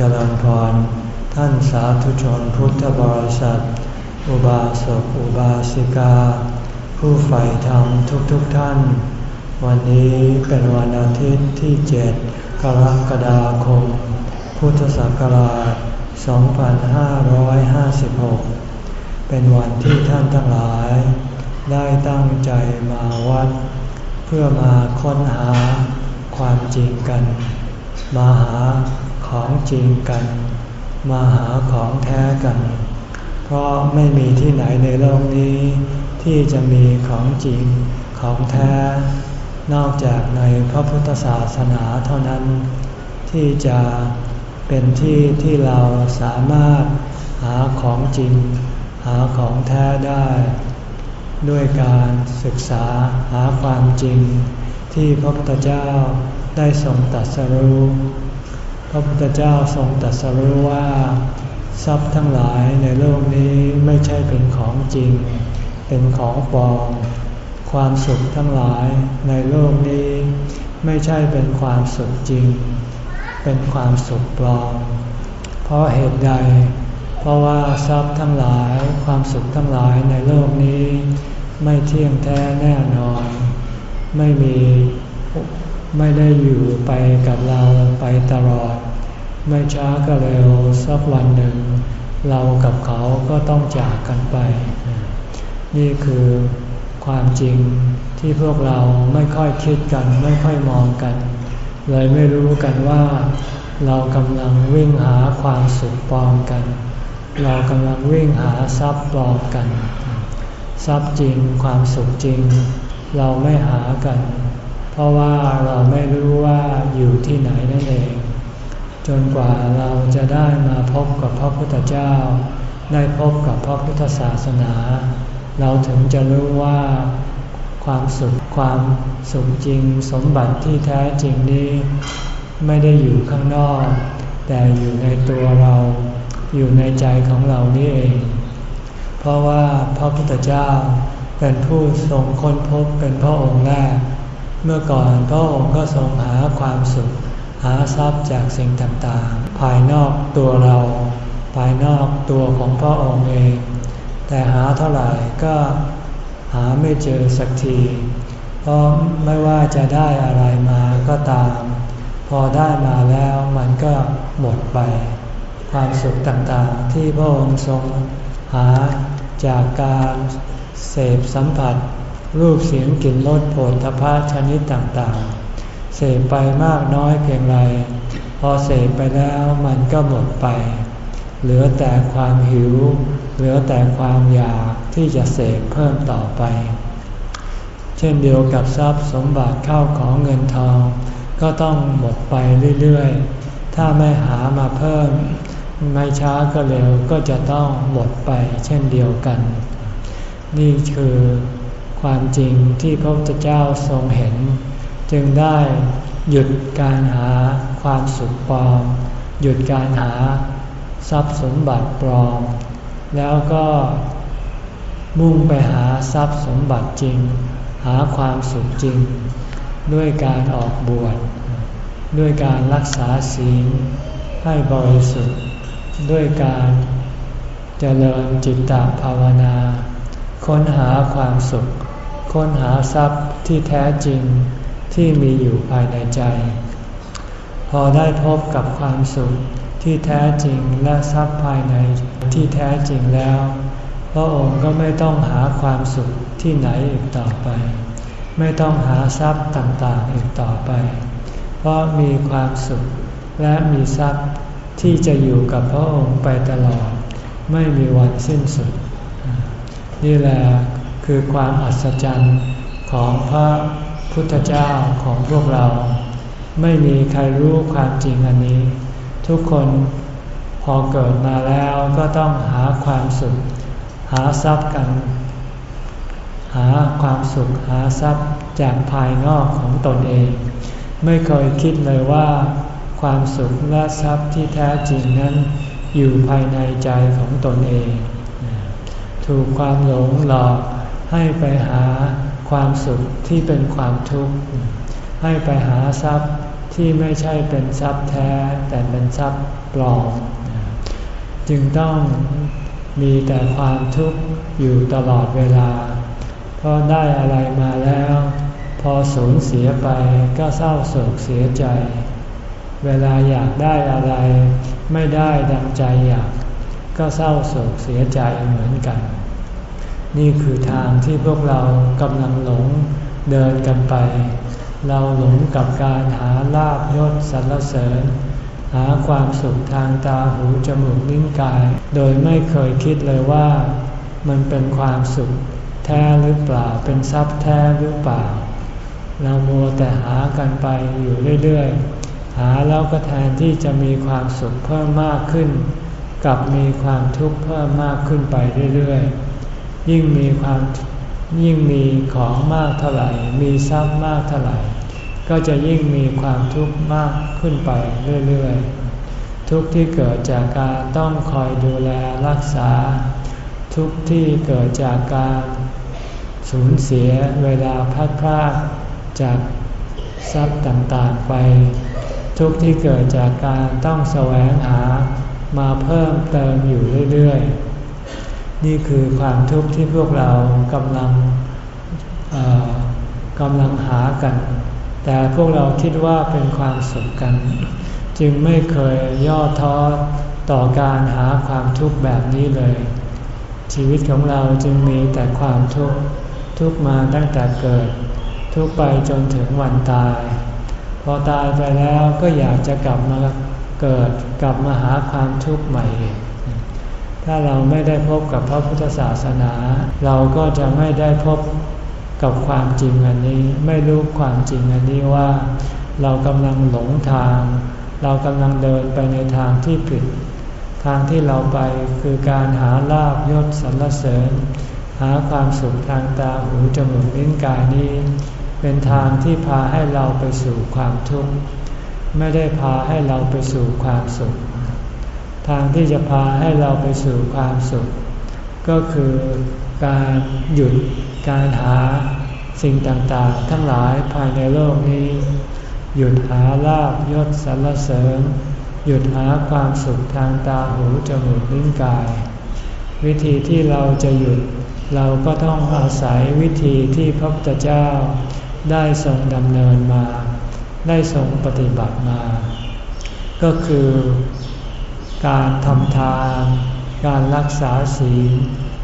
เจริญพร ท่านสาธุชนพุทธบริษัท อุบาสกอุบาสิกา ผู้ใฝ่ธรรมทุกๆทท่าน วันนี้เป็นวันอาทิตย์ที่เจ็ดกรกฎาคม พุทธศักราช 2556 เป็นวันที่ท่านทั้งหลาย ได้ตั้งใจมาวัด เพื่อมาค้นหาความจริงกัน มาหา ของจริงกัน มาหาของแท้กัน เพราะไม่มีที่ไหนในโลกนี้ ที่จะมีของจริงของแท้ นอกจากในพระพุทธศาสนาเท่านั้น ที่จะเป็นที่ที่เราสามารถหาของจริง หาของแท้ได้ ด้วยการศึกษาหาความจริง ที่พระพุทธเจ้าได้ทรงตัดสรู้ พระพุทธเจ้าทรงตรัสรู้ว่า ทรัพย์ทั้งหลายในโลกนี้ไม่ใช่เป็นของจริง เป็นของปลอมความสุขทั้งหลายในโลกนี้ ไม่ใช่เป็นความสุขจริง เป็นความสุขปลอม เพราะเหตุใด เพราะว่าทรัพย์ทั้งหลายความสุขทั้งหลายในโลกนี้ ไม่เที่ยงแท้แน่นอน ไม่มี ไม่ได้อยู่ไปกับเราไปตลอด ไม่ช้าก็เร็วสักวันหนึ่ง เรากับเขาก็ต้องจากกันไป นี่คือความจริงที่พวกเราไม่ค่อยคิดกันไม่ค่อยมองกัน เลยไม่รู้กันว่า เรากำลังวิ่งหาความสุขปลอมกัน เรากำลังวิ่งหาทรัพย์ปลอมกัน ทรัพย์จริงความสุขจริง เราไม่หากัน ราะว่าเราไม่รู้ว่าอยู่ที่ไหนนั่นเอง จนกว่าเราจะได้มาพบกับพระพุทธเจ้า ได้พบกับพระพุทธศาสนา เราถึงจะรู้ว่าความสุขความสุขจริงสมบัติที่แท้จริงนี้ไม่ได้อยู่ข้างนอก แต่อยู่ในตัวเราอยู่ในใจของเรานี่เอง เพราะว่าพระพุทธเจ้าเป็นผู้ทรงค้นพบเป็นพระองค์แรก เมื่อก่อนพระองค์ก็ทรงหาความสุข หาทรัพย์จากสิ่งต่างๆ ภายนอกตัวเรา ภายนอกตัวของพระองค์เอง แต่หาเท่าไหร่ก็หาไม่เจอสักทีเพราะไม่ว่าจะได้อะไรมาก็ตาม พอได้มาแล้วมันก็หมดไป ความสุขต่างๆที่พระองค์ทรงหาจากการเสพสัมผัส รูปเสียงกลิ่นรสโผฏฐพะชนิดต่างๆ เสพไปมากน้อยเพียงไร พอเสพไปแล้วมันก็หมดไป เหลือแต่ความหิว เหลือแต่ความอยากที่จะเสพเพิ่มต่อไป เช่นเดียวกับทรัพย์สมบัติเข้าของเงินทอง ก็ต้องหมดไปเรื่อยๆ ถ้าไม่หามาเพิ่ม ไม่ช้าก็เร็วก็จะต้องหมดไปเช่นเดียวกัน นี่คือ ความจริงที่พระพุทธเจ้าทรงเห็น จึงได้หยุดการหาความสุขปลอม หยุดการหาทรัพย์สมบัติปลอม แล้วก็มุ่งไปหาทรัพย์สมบัติจริง หาความสุขจริง ด้วยการออกบวชด้วยการรักษาศีลให้บริสุทธิ์ ด้วยการเจริญจิตตภาวนา ค้นหาความสุข ค้นหาทรัพย์ที่แท้จริงที่มีอยู่ภายในใจ พอได้พบกับความสุขที่แท้จริงและทรัพย์ภายในที่แท้จริงแล้ว พระองค์ก็ไม่ต้องหาความสุขที่ไหนอีกต่อไป ไม่ต้องหาทรัพย์ต่างๆอีกต่อไป เพราะมีความสุขและมีทรัพย์ที่จะอยู่กับพระองค์ไปตลอด ไม่มีวันสิ้นสุด นี่แหละ คือความอัศจรรย์ของพระพุทธเจ้าของพวกเรา ไม่มีใครรู้ความจริงอันนี้ ทุกคนพอเกิดมาแล้วก็ต้องหาความสุข หาทรัพย์กัน หาความสุขหาทรัพย์จากภายนอกของตนเอง ไม่เคยคิดเลยว่า ความสุขและทรัพย์ที่แท้จริงนั้น อยู่ภายในใจของตนเอง ถูกความหลงหลอก ให้ไปหาความสุขที่เป็นความทุกข์ ให้ไปหาทรัพย์ที่ไม่ใช่เป็นทรัพย์แท้แต่เป็นทรัพย์ปลอม จึงต้องมีแต่ความทุกข์อยู่ตลอดเวลา เพราะได้อะไรมาแล้ว พอสูญเสียไปก็เศร้าโศกเสียใจ เวลาอยากได้อะไร ไม่ได้ดังใจอยาก ก็เศร้าโศกเสียใจเหมือนกัน นี่คือทางที่พวกเรากำลังหลงเดินกันไป เราหลงกับการหาลาบยศสรรเสริญ หาความสุขทางตาหูจมูกลิ้นกาย โดยไม่เคยคิดเลยว่า มันเป็นความสุขแท้หรือเปล่าเป็นทรัพย์แท้หรือเปล่า เราโมแต่หากันไปอยู่เรื่อยๆ หาแล้วก็แทนที่จะมีความสุขเพิ่มมากขึ้น กับมีความทุกข์เพิ่มมากขึ้นไปเรื่อยๆ ยิ่งมีความยิ่งมีของมากเท่าไหร่ มีทรัพย์มากเท่าไหร่ ก็จะยิ่งมีความทุกข์มากขึ้นไปเรื่อยๆ ทุกข์ที่เกิดจากการต้องคอยดูแลรักษา ทุกข์ที่เกิดจากการสูญเสียเวลาพัดพลาดจากทรัพย์ต่างๆไป ทุกข์ที่เกิดจากการต้องแสวงหามาเพิ่มเติมอยู่เรื่อยๆ นี่คือความทุกข์ที่พวกเรากำลังกำลังหากัน แต่พวกเราคิดว่าเป็นความสุขกัน จึงไม่เคยย่อท้อต่อการหาความทุกข์แบบนี้เลย ชีวิตของเราจึงมีแต่ความทุกข์ทุกมาตั้งแต่เกิด ทุกไปจนถึงวันตาย พอตายไปแล้วก็อยากจะกลับมาเกิดกลับมาหาความทุกข์ใหม่ ถ้าเราไม่ได้พบกับพระพุทธศาสนา เราก็จะไม่ได้พบกับความจริงอันนี้ ไม่รู้ความจริงอันนี้ว่า เรากำลังหลงทาง เรากำลังเดินไปในทางที่ผิด ทางที่เราไปคือการหาลาบยศสรรเสริญ หาความสุขทางตาหูจมูกลิ้นกายนี้ เป็นทางที่พาให้เราไปสู่ความทุกข์ไม่ได้พาให้เราไปสู่ความสุข ทางที่จะพาให้เราไปสู่ความสุข ก็คือการหยุดการหาสิ่งต่างๆ ทั้งหลายภายในโลกนี้ หยุดหาลาบยศสรรเสริญ หยุดหาความสุขทางตาหูจมูกลิ้นกาย วิธีที่เราจะหยุดเราก็ต้องอาศัยวิธีที่พระพุทธเจ้าได้ทรงดำเนินมา ได้ทรงปฏิบัติมา ก็คือ การทำทาน การรักษาศีล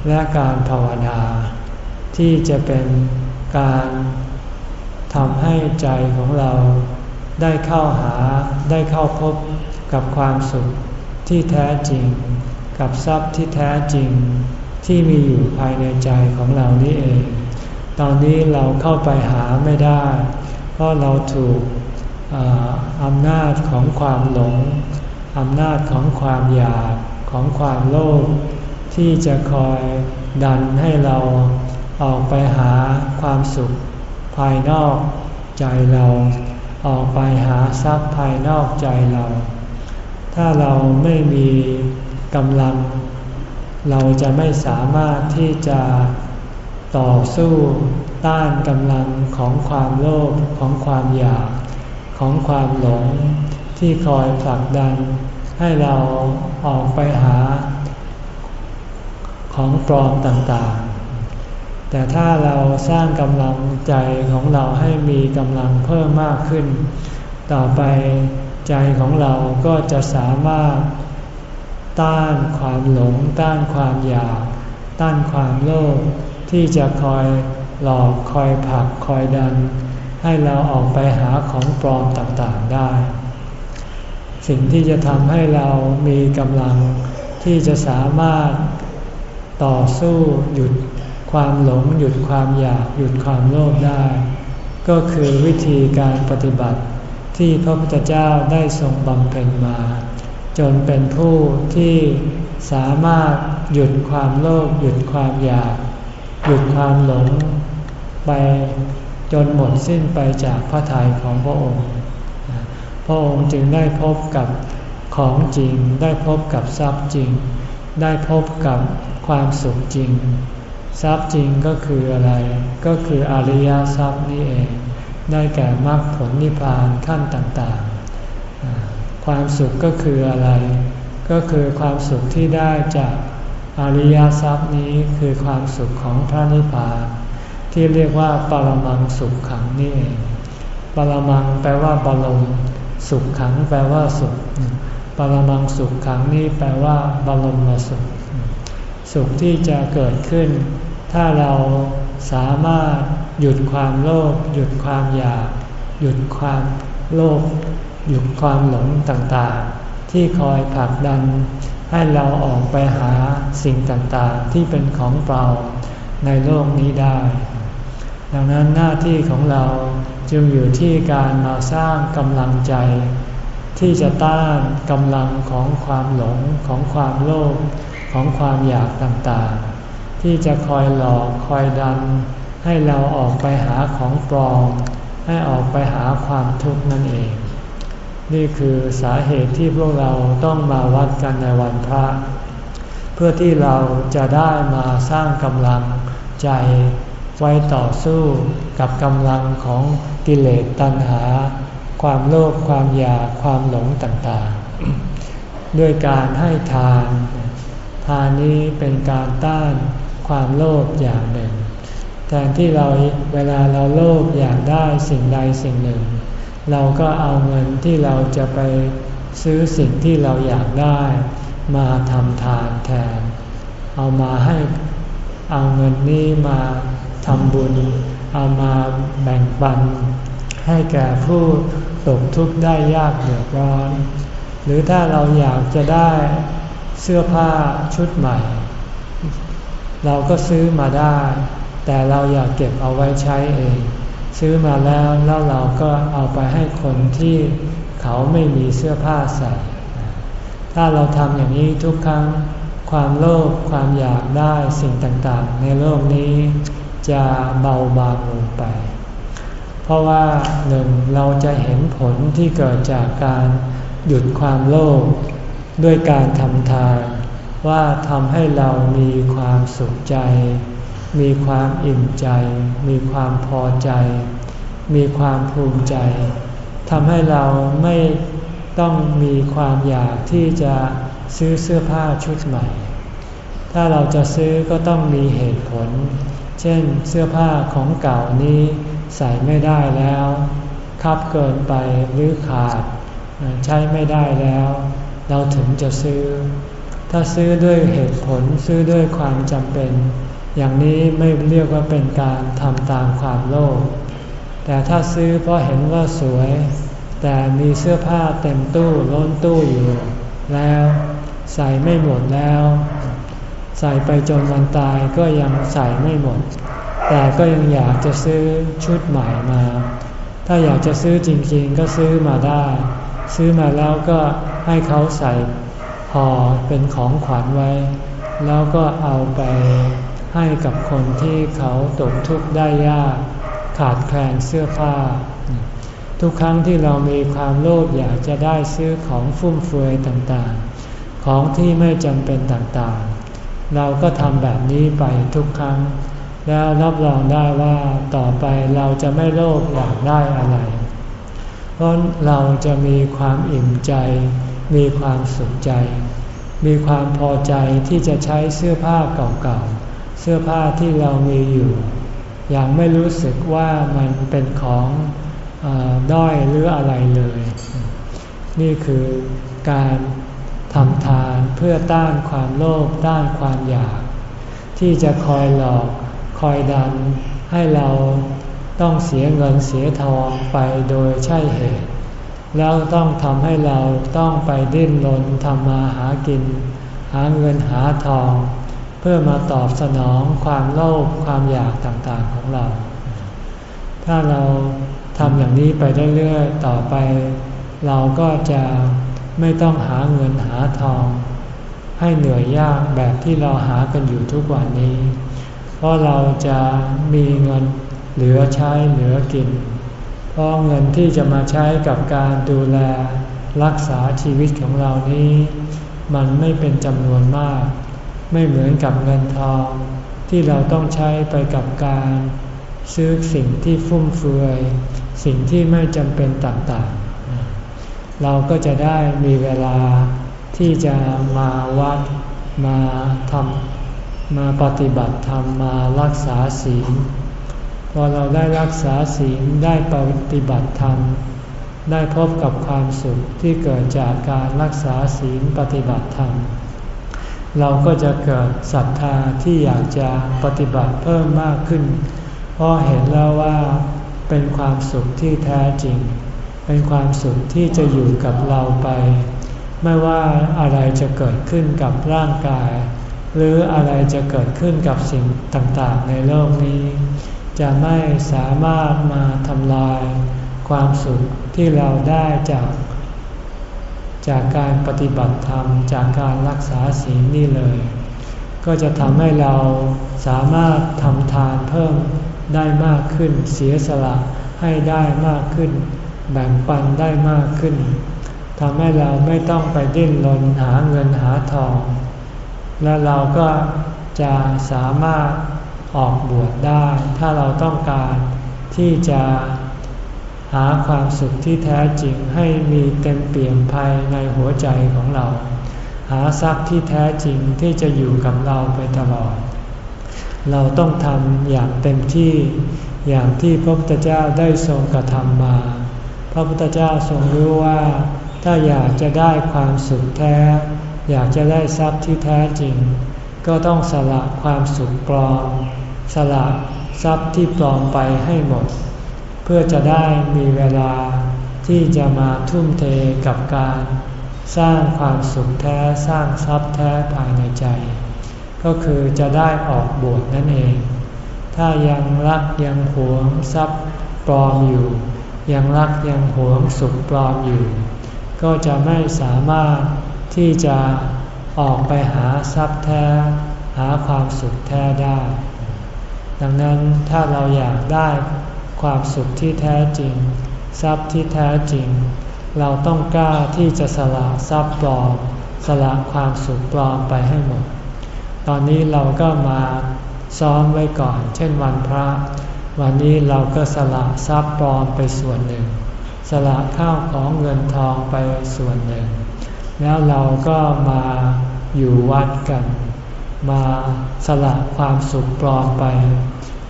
และการภาวนา ที่จะเป็นการทำให้ใจของเราได้เข้าหาได้เข้าพบกับความสุขที่แท้จริง กับทรัพย์ที่แท้จริง ที่มีอยู่ภายในใจของเรานี่เอง ตอนนี้เราเข้าไปหาไม่ได้ เพราะเราถูกอำนาจของความหลง อำนาจของความอยากของความโลภที่จะคอยดันให้เราออกไปหาความสุขภายนอกใจเราออกไปหาทรัพย์ภายนอกใจเรา ถ้าเราไม่มีกำลัง เราจะไม่สามารถที่จะต่อสู้ต้านกำลังของความโลภของความอยากของความหลง ที่คอยผลักดัน ให้เราออกไปหา ของปลอมต่างๆ แต่ถ้าเราสร้างกำลังใจของเราให้มีกำลังเพิ่มมากขึ้น ต่อไปใจของเราก็จะสามารถต้านความหลง ต้านความอยาก ต้านความโลภที่จะคอยหลอกคอยผลักคอยดัน ให้เราออกไปหาของปลอมต่างๆได้ สิ่งที่จะทำให้เรามีกำลังที่จะสามารถต่อสู้หยุดความหลง หยุดความอยาก หยุดความโลภได้ ก็คือวิธีการปฏิบัติที่พระพุทธเจ้าได้ทรงบำเพ็ญมา จนเป็นผู้ที่สามารถหยุดความโลภหยุดความอยาก หยุดความหลงไปจนหมดสิ้นไปจากพระทัยของพระองค์ พระองค์จึงได้พบกับของจริง ได้พบกับทรัพย์จริง ได้พบกับความสุขจริง ทรัพย์จริงก็คืออะไร ก็คืออริยทรัพย์นี่เอง ได้แก่มรรคผลนิพพานขั้นต่างๆ ความสุขก็คืออะไร ก็คือความสุขที่ได้จากอริยทรัพย์นี้คือความสุขของพระนิพพาน ที่เรียกว่าปรมังสุขขังนี่เองปรมังแปลว่าบรม สุขขังแปลว่าสุข ปรมังสุขขังนี่แปลว่าบรมสุข สุขที่จะเกิดขึ้น ถ้าเราสามารถหยุดความโลภหยุดความอยาก หยุดความโลภหยุดความหลงต่างๆ ที่คอยผลักดัน ให้เราออกไปหาสิ่งต่างๆ ที่เป็นของเปล่าในโลกนี้ได้ ดังนั้นหน้าที่ของเรา จึงอยู่ที่การมาสร้างกำลังใจ ที่จะต้านกำลังของความหลงของความโลภของความอยากต่างๆ ที่จะคอยหลอกคอยดัน ให้เราออกไปหาของปลอมให้ออกไปหาความทุกข์นั่นเอง นี่คือสาเหตุที่พวกเราต้องมาวัดกันในวันพระ เพื่อที่เราจะได้มาสร้างกำลังใจไว้ต่อสู้กับกำลังของ กิเลสตัณหา ความโลภความอยากความหลงต่างๆ ด้วยการให้ทาน ทานนี้เป็นการต้านความโลภอย่างหนึ่งแทนที่เราเวลาเราโลภอยากได้สิ่งใดสิ่งหนึ่ง เราก็เอาเงินที่เราจะไปซื้อสิ่งที่เราอยากได้ มาทำทานแทน เอามาให้เอาเงินนี้มาทำบุญ เอามาแบ่งปัน ให้แก่ผู้ตกทุกข์ได้ยากเดือดร้อน หรือถ้าเราอยากจะได้เสื้อผ้าชุดใหม่ เราก็ซื้อมาได้ แต่เราอยากเก็บเอาไว้ใช้เอง ซื้อมาแล้วแล้วเราก็เอาไปให้คนที่เขาไม่มีเสื้อผ้าใส่ ถ้าเราทำอย่างนี้ทุกครั้งความโลภความอยากได้สิ่งต่างๆ ในโลกนี้ จะเบาบางลงไป เพราะว่าหนึ่งเราจะเห็นผลที่เกิดจากการหยุดความโลภด้วยการทำทานว่าทำให้เรามีความสุขใจ มีความอิ่มใจ มีความพอใจ มีความภูมิใจทำให้เราไม่ต้องมีความอยากที่จะซื้อเสื้อผ้าชุดใหม่ ถ้าเราจะซื้อก็ต้องมีเหตุผล เช่นเสื้อผ้าของเก่านี้ใส่ไม่ได้แล้วคับเกินไปหรือขาดใช้ไม่ได้แล้ว เราถึงจะซื้อ ถ้าซื้อด้วยเหตุผลซื้อด้วยความจำเป็น อย่างนี้ไม่เรียกว่าเป็นการทำตามความโลภแต่ถ้าซื้อเพราะเห็นว่าสวย แต่มีเสื้อผ้าเต็มตู้ล้นตู้อยู่ แล้วใส่ไม่หมดแล้ว ใส่ไปจนวันตายก็ยังใส่ไม่หมด แต่ก็ยังอยากจะซื้อชุดใหม่มา ถ้าอยากจะซื้อจริงๆ ก็ซื้อมาได้ ซื้อมาแล้วก็ให้เขาใส่ห่อเป็นของขวัญไว้ แล้วก็เอาไปให้กับคนที่เขาตกทุกข์ได้ยาก ขาดแคลนเสื้อผ้า ทุกครั้งที่เรามีความโลภอยากจะได้ซื้อของฟุ่มเฟือยต่างๆ ของที่ไม่จำเป็นต่างๆ เราก็ทำแบบนี้ไปทุกครั้ง แล้วรับรองได้ว่าต่อไปเราจะไม่โลภอยากได้อะไร เพราะเราจะมีความอิ่มใจ มีความสุขใจ มีความพอใจที่จะใช้เสื้อผ้าเก่าๆ เสื้อผ้าที่เรามีอยู่ อย่างไม่รู้สึกว่ามันเป็นของอด้อยหรืออะไรเลย นี่คือการ ทำทานเพื่อต้านความโลภต้านความอยาก ที่จะคอยหลอกคอยดันให้เราต้องเสียเงินเสียทองไปโดยใช่เหตุ แล้วต้องทำให้เราต้องไปดิ้นรนทำมาหากิน หาเงินหาทอง เพื่อมาตอบสนองความโลภความอยากต่างๆของเรา ถ้าเราทำอย่างนี้ไปเรื่อยๆต่อไป เราก็จะ ไม่ต้องหาเงินหาทอง ให้เหนื่อยยากแบบที่เราหากันอยู่ทุกวันนี้ เพราะเราจะมีเงินเหลือใช้เหลือกิน เพราะเงินที่จะมาใช้กับการดูแลรักษาชีวิตของเรานี้ มันไม่เป็นจำนวนมาก ไม่เหมือนกับเงินทองที่เราต้องใช้ไปกับการ ซื้อสิ่งที่ฟุ่มเฟือย สิ่งที่ไม่จำเป็นต่างๆ เราก็จะได้มีเวลาที่จะมาวัดมาทำมาปฏิบัติธรรมมารักษาศีลพอเราได้รักษาศีลได้ปฏิบัติธรรม ได้พบกับความสุขที่เกิดจากการรักษาศีลปฏิบัติธรรม เราก็จะเกิดศรัทธาที่อยากจะปฏิบัติเพิ่มมากขึ้น เพราะเห็นแล้วว่าเป็นความสุขที่แท้จริง เป็นความสุขที่จะอยู่กับเราไป ไม่ว่าอะไรจะเกิดขึ้นกับร่างกาย หรืออะไรจะเกิดขึ้นกับสิ่งต่างๆ ในโลกนี้ จะไม่สามารถมาทำลาย ความสุขที่เราได้จาก จากการปฏิบัติธรรม จากการรักษาศีลนี่เลย ก็จะทำให้เราสามารถทำทานเพิ่มได้มากขึ้นเสียสละให้ได้มากขึ้น แบ่งปันได้มากขึ้นทำให้เราไม่ต้องไปดิ้นรนหาเงินหาทอง และเราก็จะสามารถออกบวชได้ ถ้าเราต้องการที่จะหาความสุขที่แท้จริงให้มีเต็มเปี่ยมภายในหัวใจของเรา หาทรัพย์ที่แท้จริงที่จะอยู่กับเราไปตลอด เราต้องทำอย่างเต็มที่อย่างที่พระพุทธเจ้าได้ทรงกระทำมา พระพุทธเจ้าทรงรู้ว่า ถ้าอยากจะได้ความสุขแท้ อยากจะได้ทรัพย์ที่แท้จริง ก็ต้องสละความสุขปลอม สละทรัพย์ที่ปลอมไปให้หมด เพื่อจะได้มีเวลาที่จะมาทุ่มเทกับการสร้างความสุขแท้สร้างทรัพย์แท้ภายในใจ ก็คือจะได้ออกบวชนั่นเอง ถ้ายังรักยังหวงทรัพย์ปลอมอยู่ ยังรักยังหวงสุขปลอมอยู่ ก็จะไม่สามารถที่จะออกไปหาทรัพย์แท้ หาความสุขแท้ได้ ดังนั้นถ้าเราอยากได้ความสุขที่แท้จริง ทรัพย์ที่แท้จริง เราต้องกล้าที่จะสละทรัพย์ปลอม สละความสุขปลอมไปให้หมด ตอนนี้เราก็มาซ้อมไว้ก่อน เช่นวันพระ วันนี้เราก็สละทรัพย์ปลอมไปส่วนหนึ่ง สละข้าวของเงินทองไปส่วนหนึ่ง แล้วเราก็มาอยู่วัดกัน มาสละความสุขปลอมไป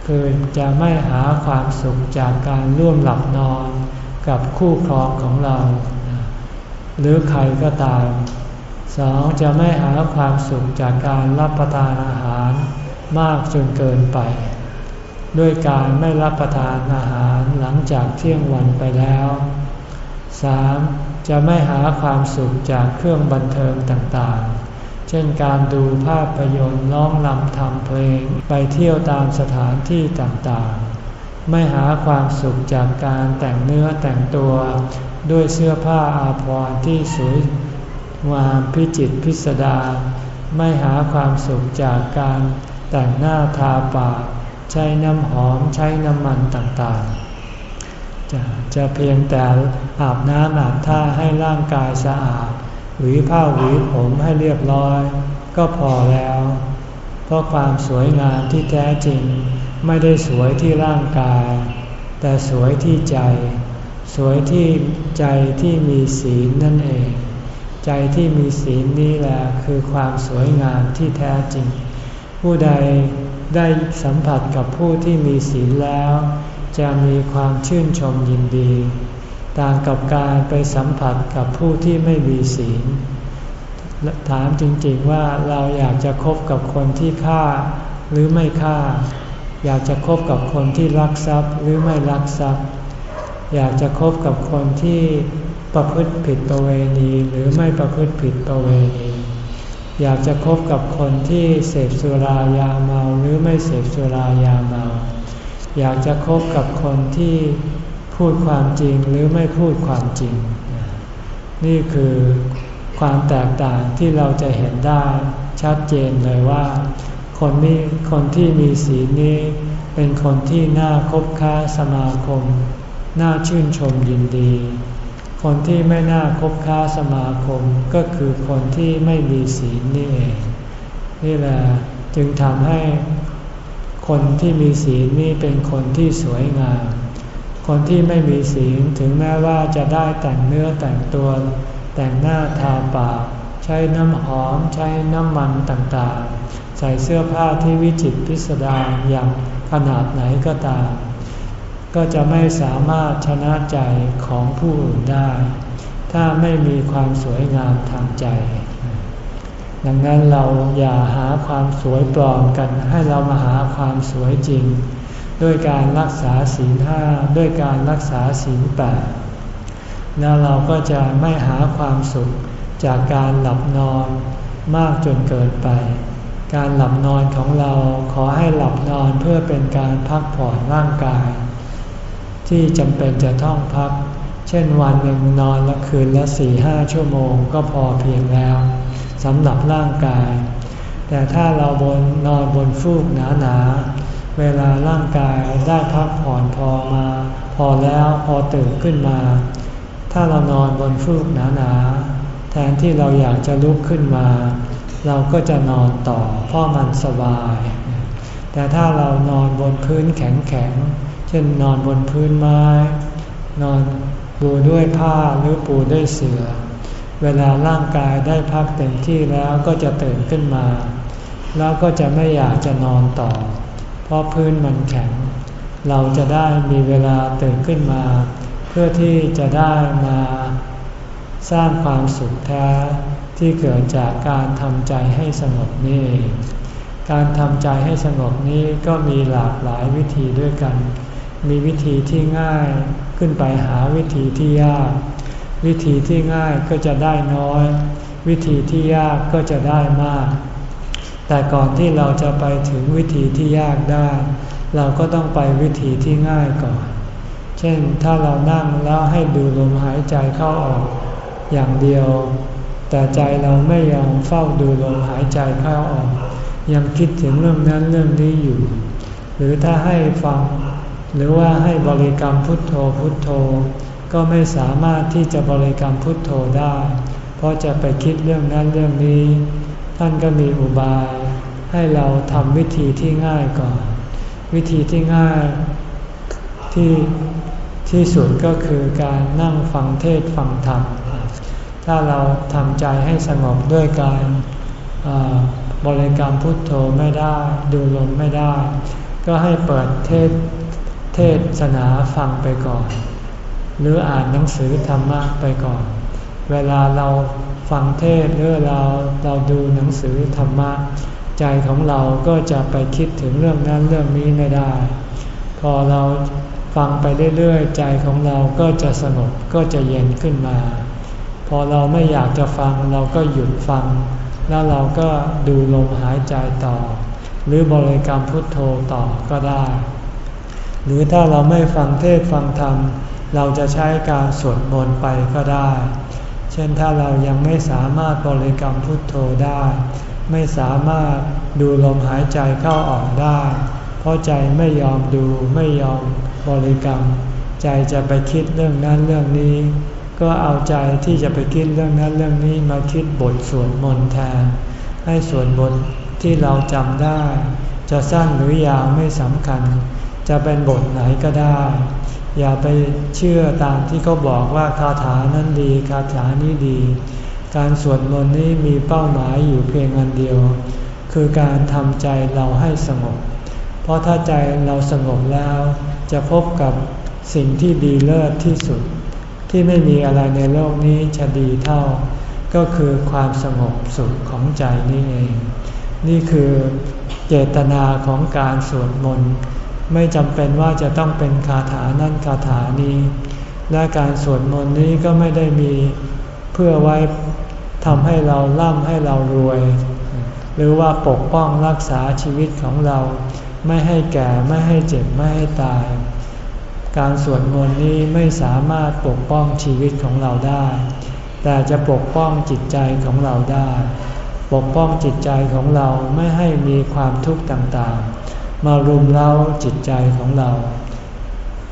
คือจะไม่หาความสุขจากการร่วมหลับนอนกับคู่ครองของเรา หรือใครก็ตามสองจะไม่หาความสุขจากการรับประทานอาหารมากจนเกินไป ด้วยการไม่รับประทานอาหารหลังจากเที่ยงวันไปแล้ว 3. จะไม่หาความสุขจากเครื่องบันเทิงต่างๆ เช่นการดูภาพยนตร์ร้องลำทำเพลงไปเที่ยวตามสถานที่ต่างๆ ไม่หาความสุขจากการแต่งเนื้อแต่งตัว ด้วยเสื้อผ้าอาภรณ์ที่สวยงามพิจิตพิสดารไม่หาความสุขจากการแต่งหน้าทาปาก ใช้น้ำหอมใช้น้ำมันต่างๆ จะจะเพียงแต่อาบน้ำอาบท่าให้ร่างกายสะอาดหวีผ้าหวีผมให้เรียบร้อย ก็พอแล้ว เพราะความสวยงามที่แท้จริง ไม่ได้สวยที่ร่างกาย แต่สวยที่ใจ สวยที่ใจที่มีศีลนั่นเอง ใจที่มีศีลนี้แหละคือความสวยงามที่แท้จริง ผู้ใด ได้สัมผัสกับผู้ที่มีศีลแล้ว จะมีความชื่นชมยินดี ต่างกับการไปสัมผัสกับผู้ที่ไม่มีศีลถามจริงๆว่าเราอยากจะคบกับคนที่ฆ่าหรือไม่ฆ่า อยากจะคบกับคนที่รักทรัพย์หรือไม่รักทรัพย์ อยากจะคบกับคนที่ประพฤติผิดประเวณีหรือไม่ประพฤติผิดประเวณี อยากจะคบกับคนที่เสพสุรายาเมาหรือไม่เสพสุรายาเมา อยากจะคบกับคนที่พูดความจริงหรือไม่พูดความจริง นี่คือความแตกต่างที่เราจะเห็นได้ชัดเจนเลยว่า คนนี้คนที่มีศีลนี้ เป็นคนที่น่าคบค้าสมาคม น่าชื่นชมยินดี คนที่ไม่น่าคบค้าสมาคมก็คือคนที่ไม่มีศีลนี่เองนี่แหละจึงทำให้คนที่มีศีลนี่เป็นคนที่สวยงาม คนที่ไม่มีศีลถึงแม้ว่าจะได้แต่งเนื้อแต่งตัว แต่งหน้าทาปากใช้น้ำหอมใช้น้ำมันต่างๆ ใส่เสื้อผ้าที่วิจิตรพิสดารอย่างขนาดไหนก็ตาม ก็จะไม่สามารถชนะใจของผู้อื่นได้ ถ้าไม่มีความสวยงามทางใจ ดังนั้นเราอย่าหาความสวยปลอมกันให้เรามาหาความสวยจริง ด้วยการรักษาศีลห้าด้วยการรักษาศีลแปดแล้วเราก็จะไม่หาความสุขจากการหลับนอนมากจนเกินไป การหลับนอนของเราขอให้หลับนอนเพื่อเป็นการพักผ่อนร่างกาย ที่จำเป็นจะต้องพัก เช่นวันหนึ่งนอนละคืนละสี่ห้าชั่วโมงก็พอเพียงแล้วสำหรับร่างกาย แต่ถ้าเราบนนอนบนฟูกหนาๆเวลาร่างกายได้พักผ่อนพอมา พอแล้วพอตื่นขึ้นมา ถ้าเรานอนบนฟูกหนาๆแทนที่เราอยากจะลุกขึ้นมา เราก็จะนอนต่อเพราะมันสบาย แต่ถ้าเรานอนบนพื้นแข็ง ช่นนอนบนพื้นไม้ นอนปูด้วยผ้าหรือปูด้วยเสือ่อ เวลาร่างกายได้พักเต็มที่แล้วก็จะตื่นขึ้นมา แล้วก็จะไม่อยากจะนอนต่อ เพราะพื้นมันแข็ง เราจะได้มีเวลาตื่นขึ้นมา เพื่อที่จะได้มาสร้างความสุขแท้ที่เกิดจากการทำใจให้สงบนี่ การทำใจให้สงบนี้ก็มีหลากหลายวิธีด้วยกัน มีวิธีที่ง่ายขึ้นไปหาวิธีที่ยาก วิธีที่ง่ายก็จะได้น้อย วิธีที่ยากก็จะได้มาก แต่ก่อนที่เราจะไปถึงวิธีที่ยากได้ เราก็ต้องไปวิธีที่ง่ายก่อน เช่นถ้าเรานั่งแล้วให้ดูลมหายใจเข้าออกอย่างเดียว แต่ใจเราไม่ยอมเฝ้าดูลมหายใจเข้าออก ยังคิดถึงเรื่องนั้นเรื่องนี้อยู่ หรือถ้าให้ฟัง หรือว่าให้บริกรรมพุทโธพุทโธ ก็ไม่สามารถที่จะบริกรรมพุทโธได้ เพราะจะไปคิดเรื่องนั้นเรื่องนี้ ท่านก็มีอุบาย ให้เราทำวิธีที่ง่ายก่อน วิธีที่ง่ายที่ที่สุดก็คือการนั่งฟังเทศฟังธรรม ถ้าเราทำใจให้สงบด้วยการบริกรรมพุทโธไม่ได้ ดูลมไม่ได้ ก็ให้เปิดเทศ เทศนาฟังไปก่อน หรืออ่านหนังสือธรรมะไปก่อน เวลาเราฟังเทศหรือเราเราดูหนังสือธรรมะ ใจของเราก็จะไปคิดถึงเรื่องนั้นเรื่องนี้ไม่ได้ พอเราฟังไปเรื่อยๆ ใจของเราก็จะสงบก็จะเย็นขึ้นมา พอเราไม่อยากจะฟังเราก็หยุดฟัง แล้วเราก็ดูลมหายใจต่อ หรือบริกรรมพุทโธต่อก็ได้ หรือถ้าเราไม่ฟังเทศฟังธรรม เราจะใช้การสวดมนต์ไปก็ได้ เช่นถ้าเรายังไม่สามารถบริกรรมพุทโธได้ ไม่สามารถดูลมหายใจเข้าออกได้ เพราะใจไม่ยอมดูไม่ยอมบริกรรม ใจจะไปคิดเรื่องนั้นเรื่องนี้ ก็เอาใจที่จะไปคิดเรื่องนั้นเรื่องนี้มาคิดบทสวดมนต์แทน ให้สวดมนต์ที่เราจำได้ จะสั้นหรือยาวไม่สำคัญ จะเป็นบทไหนก็ได้ อย่าไปเชื่อตามที่เขาบอกว่าคาถานั้นดีคาถานี้ดี การสวดมนต์นี้มีเป้าหมายอยู่เพียงอันเดียว คือการทำใจเราให้สงบ เพราะถ้าใจเราสงบแล้ว จะพบกับสิ่งที่ดีเลิศที่สุด ที่ไม่มีอะไรในโลกนี้จะดีเท่า ก็คือความสงบสุขของใจนี่เอง นี่คือเจตนาของการสวดมนต์ ไม่จำเป็นว่าจะต้องเป็นคาถานั่นคาถานี้ และการสวดมนต์นี้ก็ไม่ได้มีเพื่อไว้ทำให้เราล่ำให้เรารวย หรือว่าปกป้องรักษาชีวิตของเรา ไม่ให้แก่ไม่ให้เจ็บไม่ให้ตาย การสวดมนต์นี้ไม่สามารถปกป้องชีวิตของเราได้ แต่จะปกป้องจิตใจของเราได้ ปกป้องจิตใจของเราไม่ให้มีความทุกข์ต่างๆ มารุมเร้าจิตใจของเรา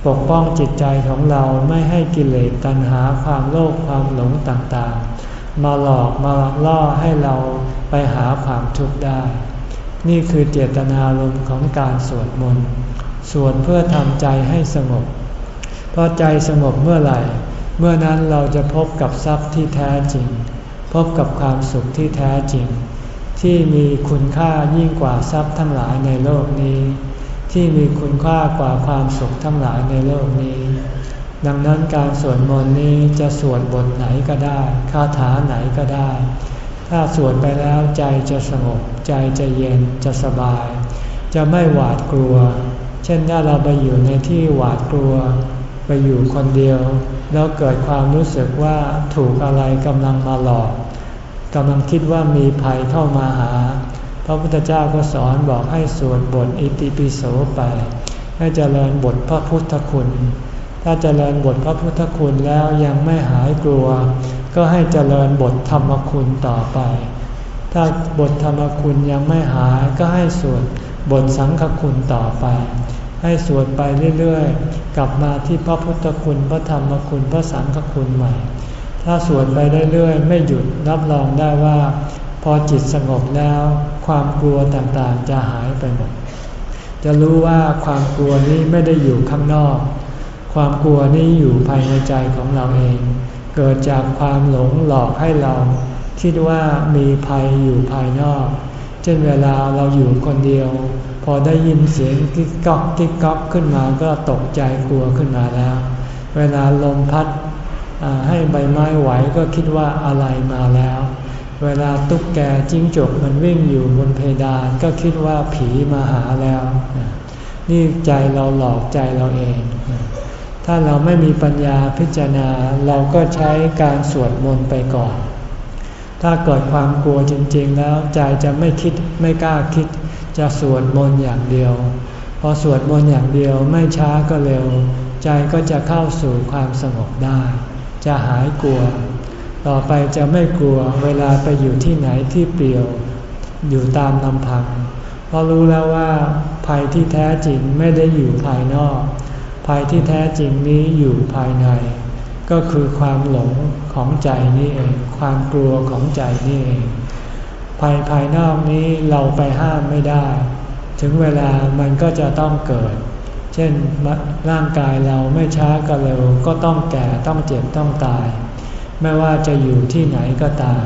ปกป้องจิตใจของเราไม่ให้กิเลสตัณหาความโลภความหลงต่างๆ มาหลอกมาล่อให้เราไปหาความทุกข์ได้ นี่คือเจตนารมณ์ของการสวดมนต์สวดเพื่อทำใจให้สงบพอใจสงบเมื่อไหร่ เมื่อนั้นเราจะพบกับทรัพย์ที่แท้จริง พบกับความสุขที่แท้จริง ที่มีคุณค่ายิ่งกว่าทรัพย์ทั้งหลายในโลกนี้ ที่มีคุณค่ากว่าความสุขทั้งหลายในโลกนี้ ดังนั้นการสวดมนต์นี้จะสวดบทไหนก็ได้คาถาไหนก็ได้ ถ้าสวดไปแล้วใจจะสงบ ใจจะเย็นจะสบาย จะไม่หวาดกลัว เช่นถ้าเราไปอยู่ในที่หวาดกลัว ไปอยู่คนเดียว แล้วเกิดความรู้สึกว่าถูกอะไรกำลังมาหลอก กำลังคิดว่ามีภัยเข้ามาหา พระพุทธเจ้าก็สอนบอกให้สวดบทอิติปิโสไป ให้เจริญบทพระพุทธคุณ ถ้าเจริญบทพระพุทธคุณแล้วยังไม่หายกลัว ก็ให้เจริญบทธรรมคุณต่อไป ถ้าบทธรรมคุณยังไม่หายก็ให้สวดบทสังฆคุณต่อไป ให้สวดไปเรื่อยๆ กลับมาที่พระพุทธคุณพระธรรมคุณพระสังฆคุณใหม่ ถ้าสวดไปเรื่อยๆไม่หยุดรับรองได้ว่า พอจิตสงบแล้ว ความกลัวต่างๆจะหายไปหมด จะรู้ว่าความกลัวนี้ไม่ได้อยู่ข้างนอก ความกลัวนี้อยู่ภายในใจของเราเอง เกิดจากความหลงหลอกให้เรา คิดว่ามีภัยอยู่ภายนอก เช่นเวลาเราอยู่คนเดียว พอได้ยินเสียงกิ๊กก๊อกกิ๊กก๊อกขึ้นมาก็ตกใจกลัวขึ้นมาแล้ว เวลาลมพัด ให้ใบไม้ไหวก็คิดว่าอะไรมาแล้ว เวลาตุ๊กแกจิ้งจกมันวิ่งอยู่บนเพดานก็คิดว่าผีมาหาแล้ว นี่ใจเราหลอกใจเราเอง ถ้าเราไม่มีปัญญาพิจารณาเราก็ใช้การสวดมนต์ไปก่อน ถ้าเกิดความกลัวจริง ๆ แล้วใจจะไม่คิดไม่กล้าคิด จะสวดมนต์อย่างเดียว พอสวดมนต์อย่างเดียวไม่ช้าก็เร็ว ใจก็จะเข้าสู่ความสงบได้ จะหายกลัว ต่อไปจะไม่กลัวเวลาไปอยู่ที่ไหนที่เปลี่ยว อยู่ตามลำพัง เพราะรู้แล้วว่าภัยที่แท้จริงไม่ได้อยู่ภายนอก ภัยที่แท้จริงนี้อยู่ภายใน ก็คือความหลงของใจนี่เอง ความกลัวของใจนี่เอง ภัยภายนอกนี้เราไปห้ามไม่ได้ ถึงเวลามันก็จะต้องเกิด เช่นร่างกายเราไม่ช้าก็เร็วก็ต้องแก่ต้องเจ็บต้องตาย ไม่ว่าจะอยู่ที่ไหนก็ตาม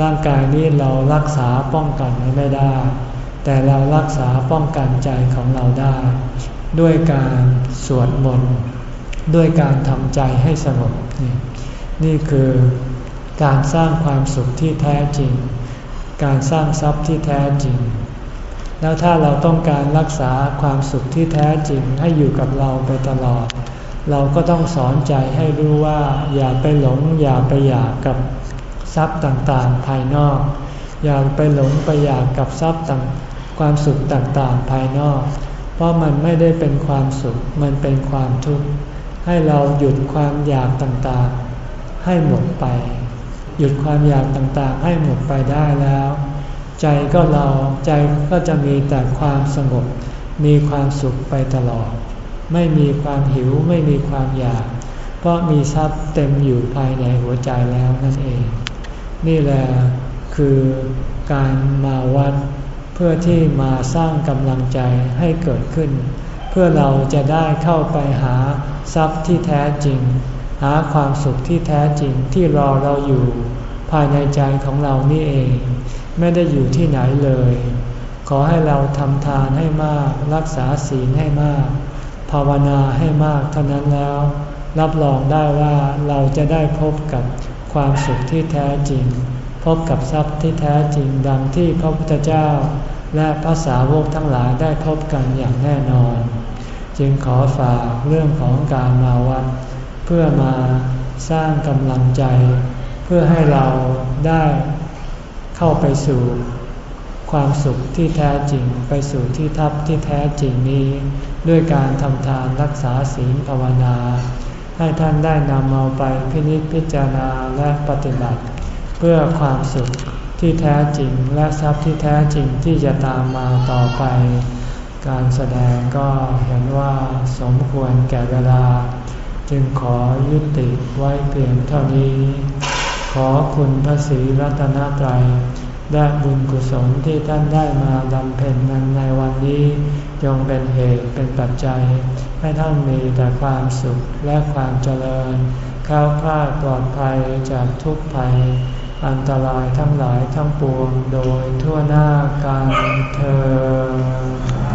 ร่างกายนี้เรารักษาป้องกันไม่ได้ แต่เรารักษาป้องกันใจของเราได้ ด้วยการสวดมนต์ด้วยการทำใจให้สงบนี่คือการสร้างความสุขที่แท้จริง การสร้างทรัพย์ที่แท้จริง แล้วถ้าเราต้องการรักษาความสุขที่แท้จริงให้อยู่กับเราไปตลอด เราก็ต้องสอนใจให้รู้ว่า อย่าไปหลง อย่าไปอยากกับทรัพย์ต่างๆ ภายนอก อย่าไปหลงไปอยากกับทรัพย์ต่างความสุขต่างๆ ภายนอก เพราะมันไม่ได้เป็นความสุข มันเป็นความทุกข์ ให้เราหยุดความอยากต่างๆ ให้หมดไป หยุดความอยากต่างๆ ให้หมดไปได้แล้ว ใจก็เราใจก็จะมีแต่ความสงบ มีความสุขไปตลอด ไม่มีความหิวไม่มีความอยาก เพราะมีทรัพย์เต็มอยู่ภายในหัวใจแล้วนั่นเอง นี่แหละคือการมาวัดเพื่อที่มาสร้างกำลังใจให้เกิดขึ้น เพื่อเราจะได้เข้าไปหาทรัพย์ที่แท้จริง หาความสุขที่แท้จริงที่รอเราอยู่ ภายในใจของเรานี่เอง ไม่ได้อยู่ที่ไหนเลย ขอให้เราทำทานให้มาก รักษาศีลให้มาก ภาวนาให้มากเท่านั้นแล้ว รับรองได้ว่าเราจะได้พบกับความสุขที่แท้จริง พบกับทรัพย์ที่แท้จริงดังที่พระพุทธเจ้า และภาษาวกทั้งหลายได้พบกันอย่างแน่นอน จึงขอฝากเรื่องของการมาวัดเพื่อมาสร้างกำลังใจ เพื่อให้เราได้ เข้าไปสู่ความสุขที่แท้จริง ไปสู่ที่ทับที่แท้จริงนี้ ด้วยการทำทานรักษาศีลภาวนา ให้ท่านได้นำเอาไปพินิจพิจารณาและปฏิบัติ เพื่อความสุขที่แท้จริงและทรัพย์ที่แท้จริงที่จะตามมาต่อไป การแสดงก็เห็นว่าสมควรแก่เวลา จึงขอยุติไว้เพียงเท่านี้ ขอคุณพระศรีรัตนตรัยและบุญกุศลที่ท่านได้มาบำเพ็ญนั้นในวันนี้ จงเป็นเหตุเป็นปัจจัย ให้ท่านมีแต่ความสุขและความเจริญเข้าคลาดปลอดภัยจากทุกภัย อันตรายทั้งหลายทั้งปวงโดยทั่วหน้ากันเธอ